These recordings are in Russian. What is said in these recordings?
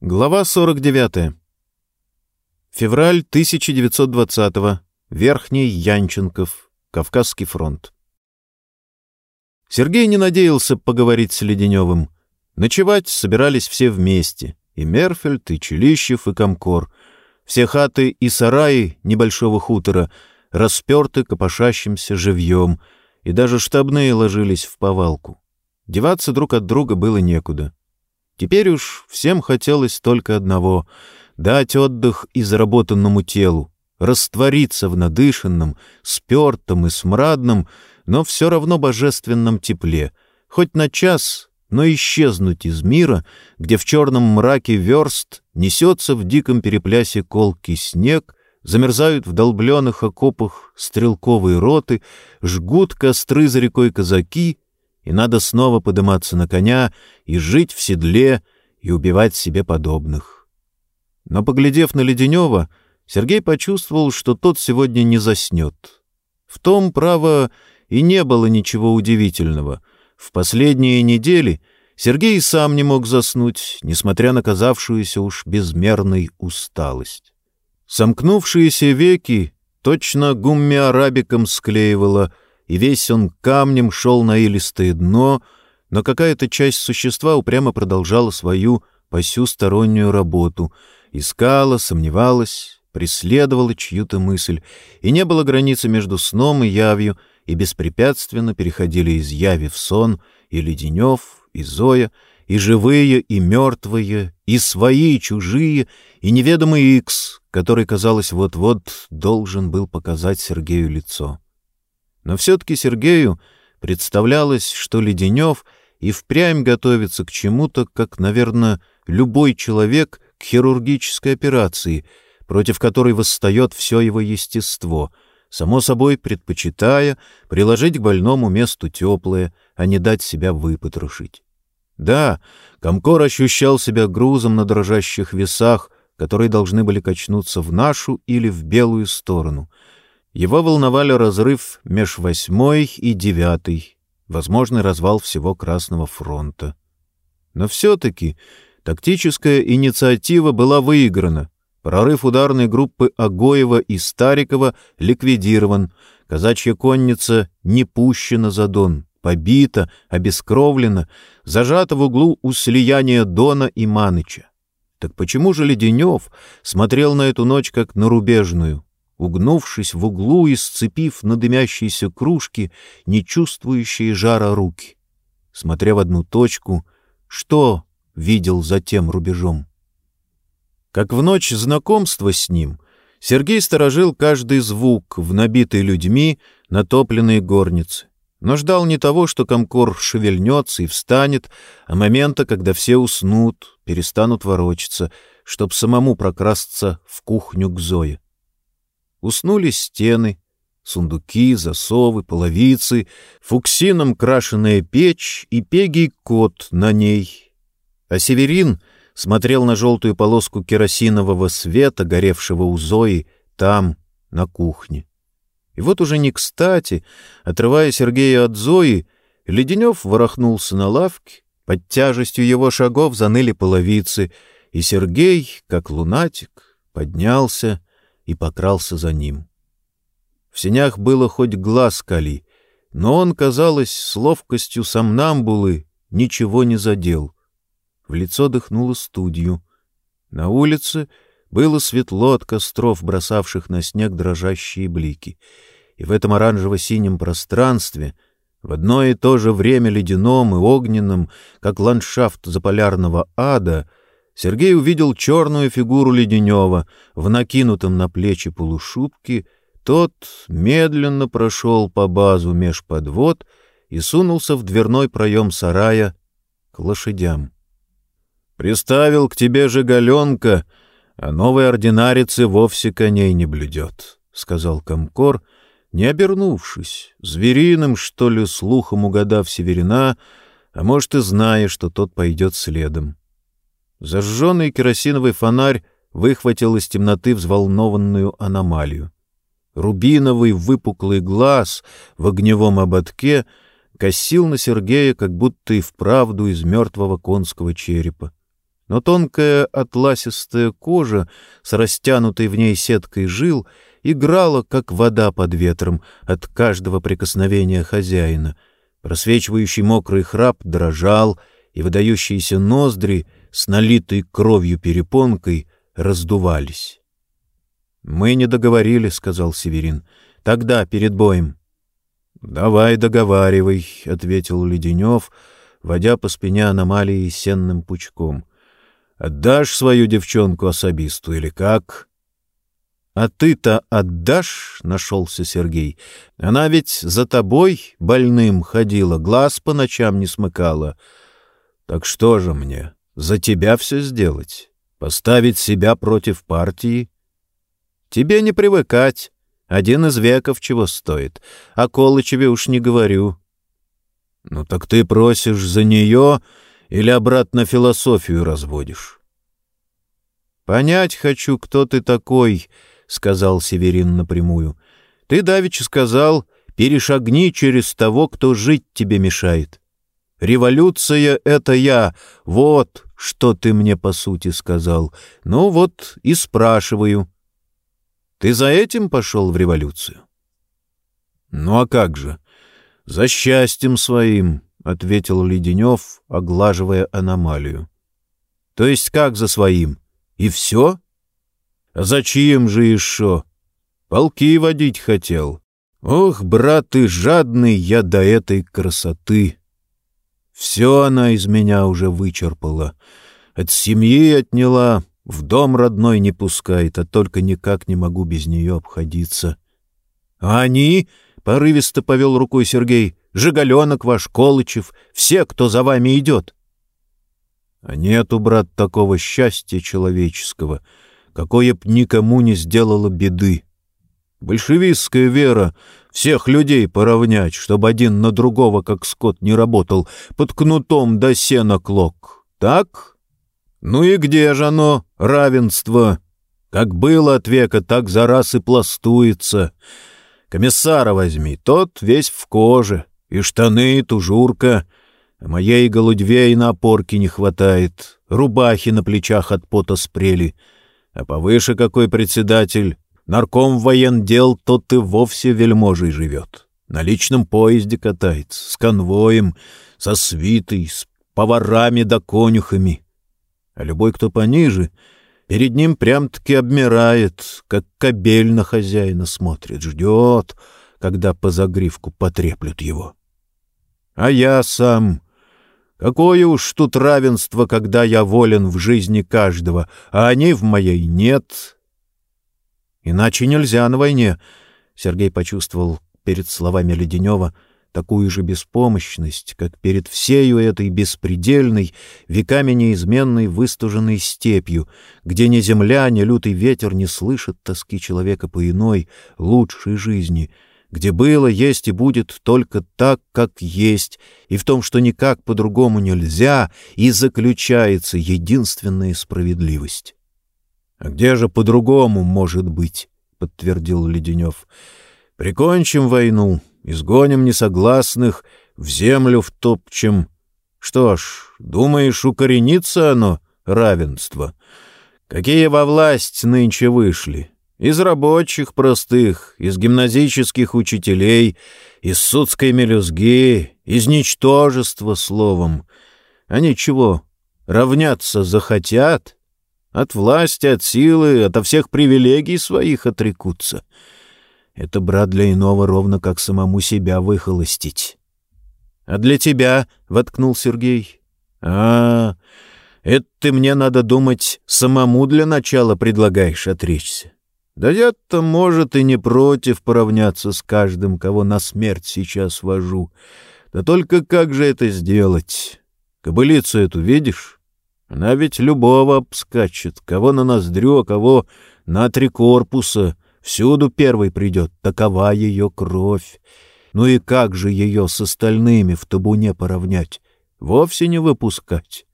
Глава 49. Февраль 1920-го. Верхний Янченков. Кавказский фронт. Сергей не надеялся поговорить с Леденевым. Ночевать собирались все вместе. И Мерфельд, и Челищев, и Комкор. Все хаты и сараи небольшого хутора расперты копошащимся живьем, и даже штабные ложились в повалку. Деваться друг от друга было некуда. Теперь уж всем хотелось только одного — дать отдых изработанному телу, раствориться в надышанном, спертом и смрадном, но все равно божественном тепле, хоть на час, но исчезнуть из мира, где в черном мраке верст несется в диком переплясе колкий снег, замерзают в долбленных окопах стрелковые роты, жгут костры за рекой казаки — и надо снова подниматься на коня и жить в седле и убивать себе подобных. Но, поглядев на Леденева, Сергей почувствовал, что тот сегодня не заснет. В том, право, и не было ничего удивительного. В последние недели Сергей сам не мог заснуть, несмотря на казавшуюся уж безмерной усталость. Сомкнувшиеся веки точно гумми-арабиком склеивало — и весь он камнем шел на илистое дно, но какая-то часть существа упрямо продолжала свою посюстороннюю работу, искала, сомневалась, преследовала чью-то мысль, и не было границы между сном и явью, и беспрепятственно переходили из яви в сон и Леденев, и Зоя, и живые, и мертвые, и свои, и чужие, и неведомый Икс, который, казалось, вот-вот должен был показать Сергею лицо. Но все-таки Сергею представлялось, что Леденев и впрямь готовится к чему-то, как, наверное, любой человек к хирургической операции, против которой восстает все его естество, само собой предпочитая приложить к больному месту теплое, а не дать себя выпотрошить. Да, Комкор ощущал себя грузом на дрожащих весах, которые должны были качнуться в нашу или в белую сторону — его волновали разрыв меж восьмой и девятой, возможный развал всего Красного фронта. Но все-таки тактическая инициатива была выиграна. Прорыв ударной группы Агоева и Старикова ликвидирован. Казачья конница не пущена за Дон, побита, обескровлена, зажата в углу у слияния Дона и Маныча. Так почему же Леденев смотрел на эту ночь как на рубежную? Угнувшись в углу и сцепив на дымящейся кружке не чувствующие жара руки. Смотря в одну точку, что видел за тем рубежом? Как в ночь знакомства с ним, Сергей сторожил каждый звук в набитой людьми натопленной горнице, но ждал не того, что комкор шевельнется и встанет, а момента, когда все уснут, перестанут ворочаться, чтоб самому прокрасться в кухню к Зое. Уснули стены, сундуки, засовы, половицы, фуксином крашеная печь и пегий кот на ней. А Северин смотрел на желтую полоску керосинового света, горевшего у Зои, там, на кухне. И вот уже не кстати, отрывая Сергея от Зои, Леденев ворохнулся на лавке, под тяжестью его шагов заныли половицы, и Сергей, как лунатик, поднялся и покрался за ним. В сенях было хоть глаз кали, но он, казалось, с ловкостью сомнамбулы ничего не задел. В лицо дыхнуло студию. На улице было светло от костров, бросавших на снег дрожащие блики. И в этом оранжево-синем пространстве, в одно и то же время ледяном и огненном, как ландшафт заполярного ада, Сергей увидел черную фигуру Леденева в накинутом на плечи полушубке. Тот медленно прошел по базу меж подвод и сунулся в дверной проем сарая к лошадям. «Приставил к тебе же галенка, а новый ординарец и вовсе коней не блюдет», — сказал Комкор, не обернувшись, звериным, что ли, слухом угадав Северина, а может и зная, что тот пойдет следом. Зажженный керосиновый фонарь выхватил из темноты взволнованную аномалию. Рубиновый выпуклый глаз в огневом ободке косил на Сергея, как будто и вправду из мертвого конского черепа. но тонкая атласистая кожа с растянутой в ней сеткой жил играла, как вода под ветром, от каждого прикосновения хозяина. Просвечивающий мокрый храп дрожал, и выдающиеся ноздри с налитой кровью перепонкой раздувались. «Мы не договорили», — сказал Северин. «Тогда, перед боем». «Давай договаривай», — ответил Леденев, водя по спине аномалии сенным пучком. «Отдашь свою девчонку особисту или как?» «А ты-то отдашь?» — нашелся Сергей. «Она ведь за тобой больным ходила, глаз по ночам не смыкала. Так что же мне, за тебя все сделать? Поставить себя против партии?» «Тебе не привыкать. Один из веков чего стоит. О Колычеве уж не говорю». «Ну так ты просишь за нее или обратно философию разводишь?» «Понять хочу, кто ты такой», — сказал Северин напрямую. «Ты давеча сказал, перешагни через того, кто жить тебе мешает. Революция — это я, вот что ты мне по сути сказал. Ну вот и спрашиваю». Ты за этим пошел в революцию? — Ну а как же? — За счастьем своим, — ответил Леденев, оглаживая аномалию. — То есть как за своим? И все? А зачем же еще? Полки водить хотел. Ох, брат, ты жадный я до этой красоты. Все она из меня уже вычерпала. От семьи отняла, в дом родной не пускает, а только никак не могу без нее обходиться. — А они? — порывисто повел рукой Сергей. — Жигаленок ваш, Колычев, все, кто за вами идет. — А нету, брат, такого счастья человеческого, какое б никому не сделало беды. Большевистская вера всех людей поравнять, чтобы один на другого, как скот, не работал, под кнутом до сена клок. Так? Ну и где же оно, равенство? Как было от века, так за раз и пластуется. Комиссара возьми, тот весь в коже, и штаны, и тужурка. А моей голудьвей на опорке не хватает, рубахи на плечах от пота спрели. А повыше какой председатель, нарком воендел, тот и вовсе вельможей живет. На личном поезде катается, с конвоем, со свитой, с поварами да конюхами а любой, кто пониже, перед ним прям-таки обмирает, как кобель на хозяина смотрит, ждет, когда по загривку потреплют его. А я сам... Какое уж тут равенство, когда я волен в жизни каждого, а они в моей нет. Иначе нельзя на войне, — Сергей почувствовал перед словами Леденева — такую же беспомощность, как перед всею этой беспредельной, веками неизменной выстуженной степью, где ни земля, ни лютый ветер не слышат тоски человека по иной, лучшей жизни, где было, есть и будет только так, как есть, и в том, что никак по-другому нельзя, и заключается единственная справедливость. — А где же по-другому может быть? — подтвердил Леденев. — Прикончим войну, изгоним несогласных, в землю втопчем. Что ж, думаешь, укоренится оно, равенство? Какие во власть нынче вышли? Из рабочих простых, из гимназических учителей, из судской мелюзги, из ничтожества, словом. Они чего, равняться захотят? От власти, от силы, ото всех привилегий своих отрекутся — это, брат, для иного ровно как самому себя выхолостить. — А для тебя, — воткнул Сергей. — А, это ты мне, надо думать, самому для начала предлагаешь отречься. Да я-то, может, и не против поравняться с каждым, кого на смерть сейчас вожу. Да только как же это сделать? Кобылицу эту видишь? Она ведь любого обскачет, кого на ноздрю, а кого на три корпуса — Всюду первый придет, такова ее кровь. Ну и как же ее с остальными в табуне поравнять? Вовсе не выпускать.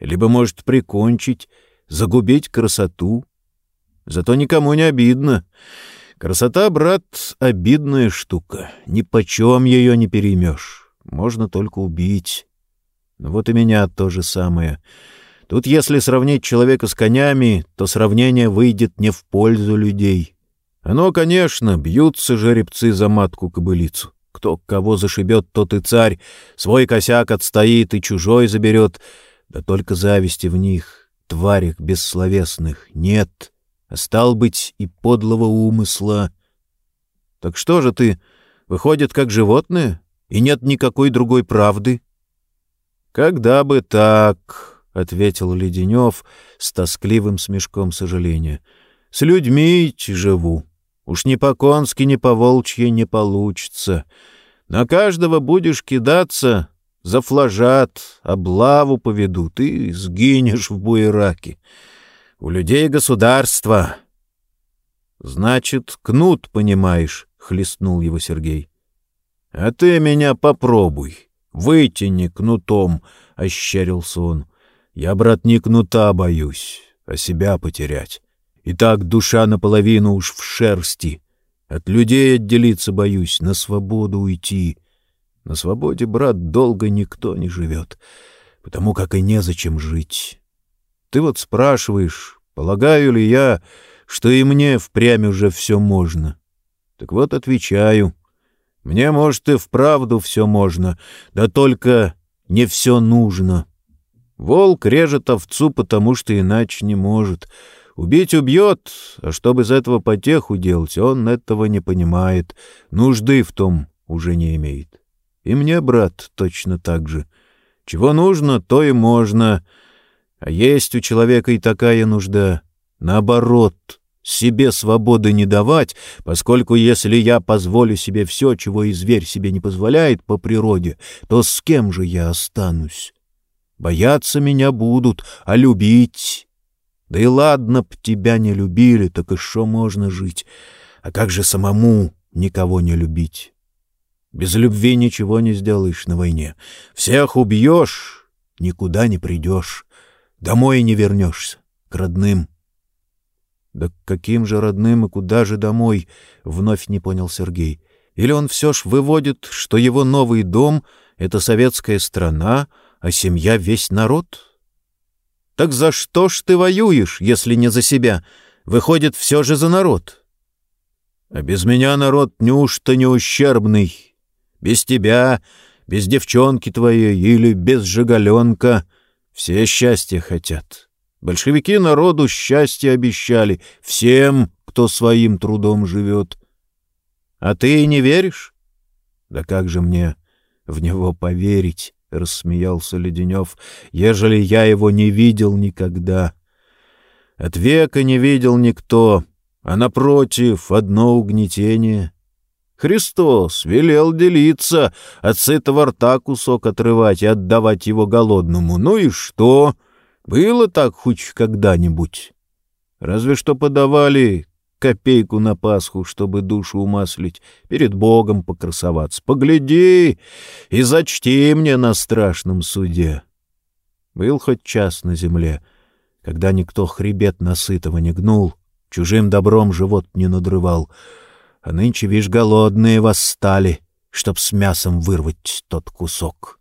Либо, может, прикончить, загубить красоту. Зато никому не обидно. Красота, брат, обидная штука. Ни почем ее не переймешь. Можно только убить. Ну вот и меня то же самое. Тут если сравнить человека с конями, то сравнение выйдет не в пользу людей. Оно, конечно, бьются жеребцы за матку-кобылицу. Кто кого зашибет, тот и царь. Свой косяк отстоит и чужой заберет. Да только зависти в них, тварях бессловесных, нет. А стал быть и подлого умысла. Так что же ты, выходит, как животное, и нет никакой другой правды? Когда бы так, — ответил Леденев с тоскливым смешком сожаления. — С людьми живу. Уж ни по-конски, ни по-волчьи не получится. На каждого будешь кидаться, за флажат, облаву поведут, и сгинешь в буераке. У людей государство. — Значит, кнут, понимаешь, — хлестнул его Сергей. — А ты меня попробуй. Вытяни кнутом, — ощерился он. Я, брат, не кнута боюсь, а себя потерять. И так душа наполовину уж в шерсти. От людей отделиться боюсь, на свободу уйти. На свободе, брат, долго никто не живет, потому как и незачем жить. Ты вот спрашиваешь, полагаю ли я, что и мне впрямь уже все можно. Так вот отвечаю. Мне, может, и вправду все можно, да только не все нужно. Волк режет овцу, потому что иначе не может — Убить убьет, а чтобы из этого потеху делать, он этого не понимает, нужды в том уже не имеет. И мне, брат, точно так же. Чего нужно, то и можно. А есть у человека и такая нужда. Наоборот, себе свободы не давать, поскольку если я позволю себе все, чего и зверь себе не позволяет по природе, то с кем же я останусь? Бояться меня будут, а любить да и ладно б тебя не любили, так и что можно жить? А как же самому никого не любить? Без любви ничего не сделаешь на войне. Всех убьешь, никуда не придешь. Домой не вернешься, к родным. Да к каким же родным и куда же домой? Вновь не понял Сергей. Или он все ж выводит, что его новый дом — это советская страна, а семья — весь народ? Так за что ж ты воюешь, если не за себя? Выходит, все же за народ. А без меня народ неужто не ущербный? Без тебя, без девчонки твоей или без жигаленка все счастья хотят. Большевики народу счастье обещали всем, кто своим трудом живет. А ты не веришь? Да как же мне в него поверить? — рассмеялся Леденев, — ежели я его не видел никогда. От века не видел никто, а напротив одно угнетение. Христос велел делиться, от сытого рта кусок отрывать и отдавать его голодному. Ну и что? Было так хоть когда-нибудь? Разве что подавали копейку на Пасху, чтобы душу умаслить, перед Богом покрасоваться. Погляди и зачти мне на страшном суде. Был хоть час на земле, когда никто хребет насытого не гнул, чужим добром живот не надрывал, а нынче, вишь, голодные восстали, чтоб с мясом вырвать тот кусок.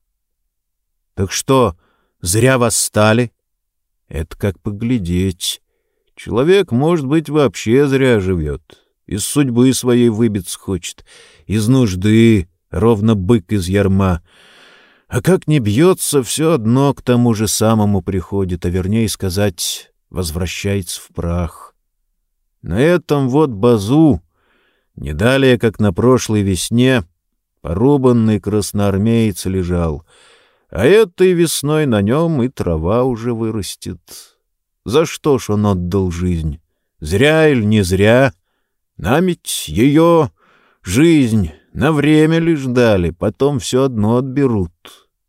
Так что, зря восстали? Это как поглядеть. Человек, может быть, вообще зря живет. Из судьбы своей выбиться хочет, из нужды, ровно бык из ярма. А как не бьется, все одно к тому же самому приходит, а вернее сказать, возвращается в прах. На этом вот базу, не далее, как на прошлой весне, порубанный красноармеец лежал, а этой весной на нем и трава уже вырастет. За что ж он отдал жизнь? Зря или не зря? Нам ведь ее жизнь на время лишь дали, потом все одно отберут.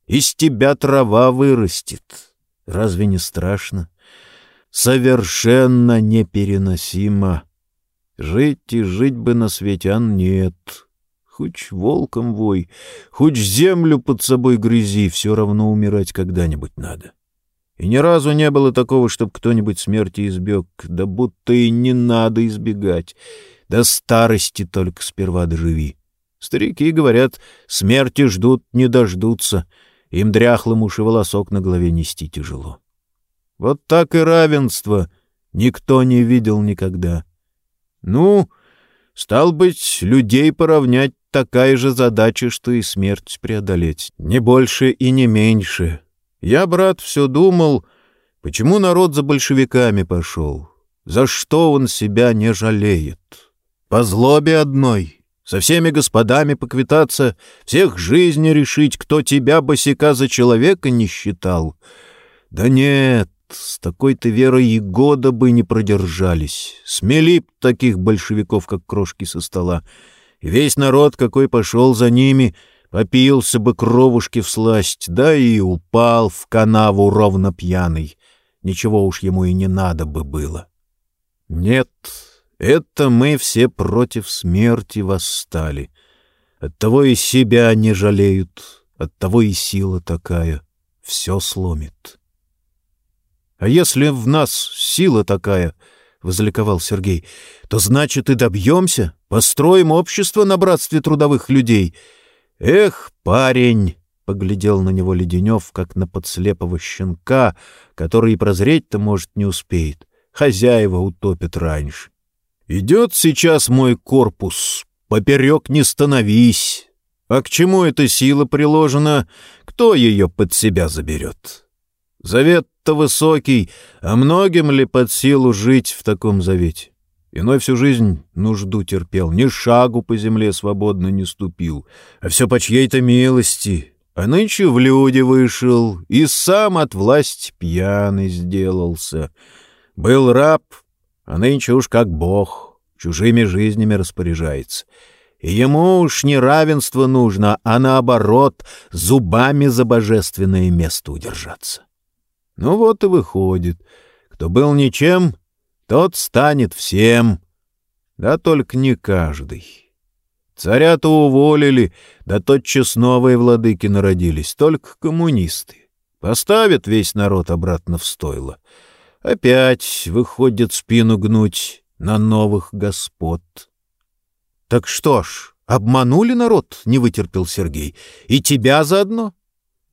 Из тебя трава вырастет. Разве не страшно? Совершенно непереносимо. Жить и жить бы на свете, а нет. Хоть волком вой, хоть землю под собой грызи, все равно умирать когда-нибудь надо. — и ни разу не было такого, чтобы кто-нибудь смерти избег, да будто и не надо избегать. До старости только сперва доживи. Старики говорят, смерти ждут, не дождутся. Им дряхлым уж и волосок на голове нести тяжело. Вот так и равенство никто не видел никогда. Ну, стал быть, людей поравнять такая же задача, что и смерть преодолеть. Не больше и не меньше. Я, брат, все думал, почему народ за большевиками пошел, за что он себя не жалеет. По злобе одной, со всеми господами поквитаться, всех жизни решить, кто тебя, босика, за человека не считал. Да нет, с такой-то верой и года бы не продержались. Смели б таких большевиков, как крошки со стола. И весь народ, какой пошел за ними, попился бы кровушки в сласть, да и упал в канаву ровно пьяный. Ничего уж ему и не надо бы было. Нет, это мы все против смерти восстали. Оттого и себя не жалеют, оттого и сила такая все сломит. А если в нас сила такая, — возликовал Сергей, — то значит и добьемся, построим общество на братстве трудовых людей. Эх, парень! — поглядел на него Леденев, как на подслепого щенка, который прозреть-то, может, не успеет. Хозяева утопят раньше. Идет сейчас мой корпус, поперек не становись. А к чему эта сила приложена, кто ее под себя заберет? Завет-то высокий, а многим ли под силу жить в таком завете? Иной всю жизнь нужду терпел, ни шагу по земле свободно не ступил, а все по чьей-то милости. А нынче в люди вышел и сам от власти пьяный сделался. Был раб, а нынче уж как бог, чужими жизнями распоряжается. И ему уж не равенство нужно, а наоборот, зубами за божественное место удержаться. Ну вот и выходит, кто был ничем, тот станет всем. Да только не каждый. Царя-то уволили, да тотчас новые владыки народились, только коммунисты. Поставят весь народ обратно в стойло. Опять выходит спину гнуть на новых господ. — Так что ж, обманули народ, — не вытерпел Сергей, — и тебя заодно?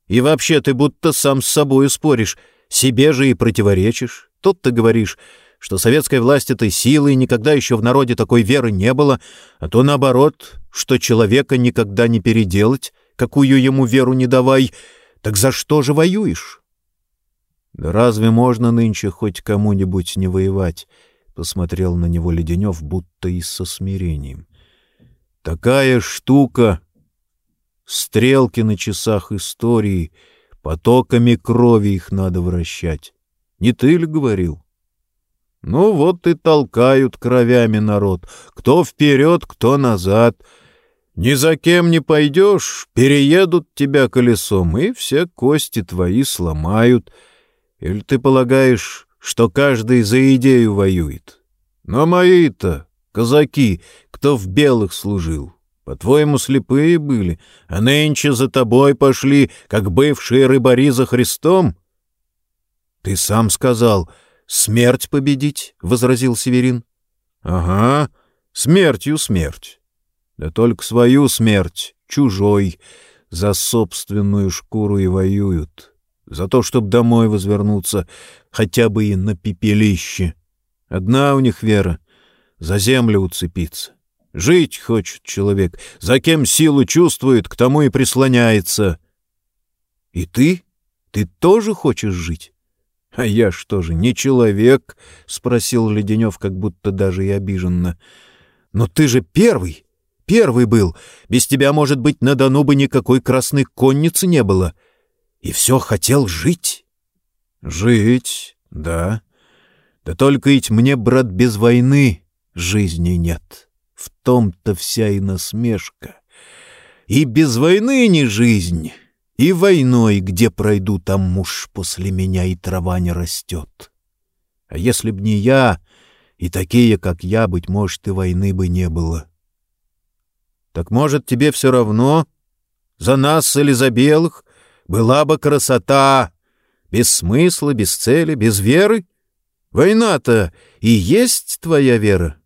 И вообще ты будто сам с собой споришь, себе же и противоречишь. Тут ты говоришь, что советской власть этой силы никогда еще в народе такой веры не было, а то наоборот, что человека никогда не переделать, какую ему веру не давай. Так за что же воюешь? «Да разве можно нынче хоть кому-нибудь не воевать?» — посмотрел на него Леденев, будто и со смирением. «Такая штука! Стрелки на часах истории, потоками крови их надо вращать. Не ты ли говорил?» «Ну вот и толкают кровями народ, кто вперед, кто назад». Ни за кем не пойдешь, переедут тебя колесом, и все кости твои сломают — или ты полагаешь, что каждый за идею воюет? Но мои-то, казаки, кто в белых служил, по-твоему, слепые были, а нынче за тобой пошли, как бывшие рыбари за Христом? — Ты сам сказал, смерть победить, — возразил Северин. — Ага, смертью смерть. Да только свою смерть, чужой, за собственную шкуру и воюют. — за то, чтобы домой возвернуться, хотя бы и на пепелище. Одна у них вера — за землю уцепиться. Жить хочет человек, за кем силу чувствует, к тому и прислоняется. — И ты? Ты тоже хочешь жить? — А я что же, не человек? — спросил Леденев, как будто даже и обиженно. — Но ты же первый, первый был. Без тебя, может быть, на Дону бы никакой красной конницы не было. — и все хотел жить? Жить, да. Да только ведь мне, брат, без войны жизни нет. В том-то вся и насмешка. И без войны не жизнь, и войной, где пройду, там муж после меня и трава не растет. А если б не я, и такие, как я, быть может, и войны бы не было. Так может, тебе все равно? За нас или за белых? была бы красота. Без смысла, без цели, без веры. Война-то и есть твоя вера.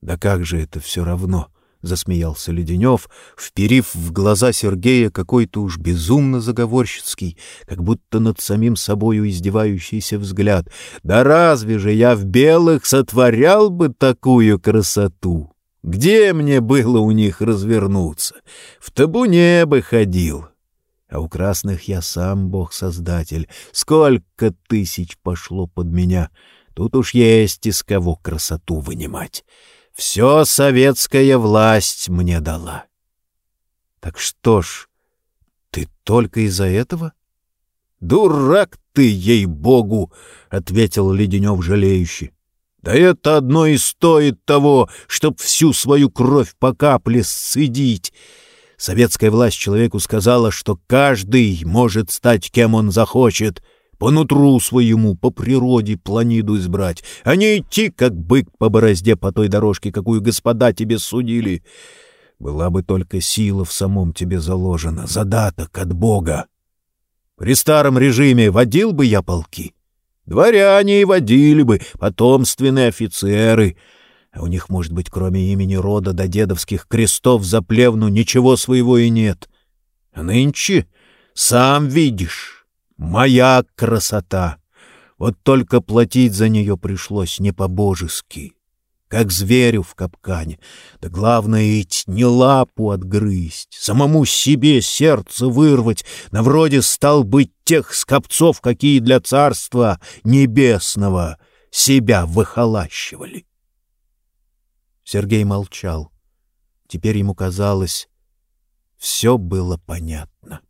Да как же это все равно, — засмеялся Леденев, вперив в глаза Сергея какой-то уж безумно заговорщицкий, как будто над самим собою издевающийся взгляд. «Да разве же я в белых сотворял бы такую красоту? Где мне было у них развернуться? В табуне бы ходил. А у красных я сам бог-создатель. Сколько тысяч пошло под меня! Тут уж есть из кого красоту вынимать». Все советская власть мне дала. Так что ж, ты только из-за этого? Дурак ты, ей-богу, ответил Леденев жалеющий. Да это одно и стоит того, чтоб всю свою кровь по капле сцедить. Советская власть человеку сказала, что каждый может стать кем он захочет — по нутру своему, по природе планиду избрать, а не идти, как бык по борозде по той дорожке, какую господа тебе судили. Была бы только сила в самом тебе заложена, задаток от Бога. При старом режиме водил бы я полки. Дворяне и водили бы, потомственные офицеры. А у них, может быть, кроме имени рода до дедовских крестов за плевну ничего своего и нет. А нынче, сам видишь, Моя красота! Вот только платить за нее пришлось не по-божески, как зверю в капкане. Да главное ведь не лапу отгрызть, самому себе сердце вырвать, на вроде стал быть тех скопцов, какие для царства небесного себя выхолащивали. Сергей молчал. Теперь ему казалось, все было понятно.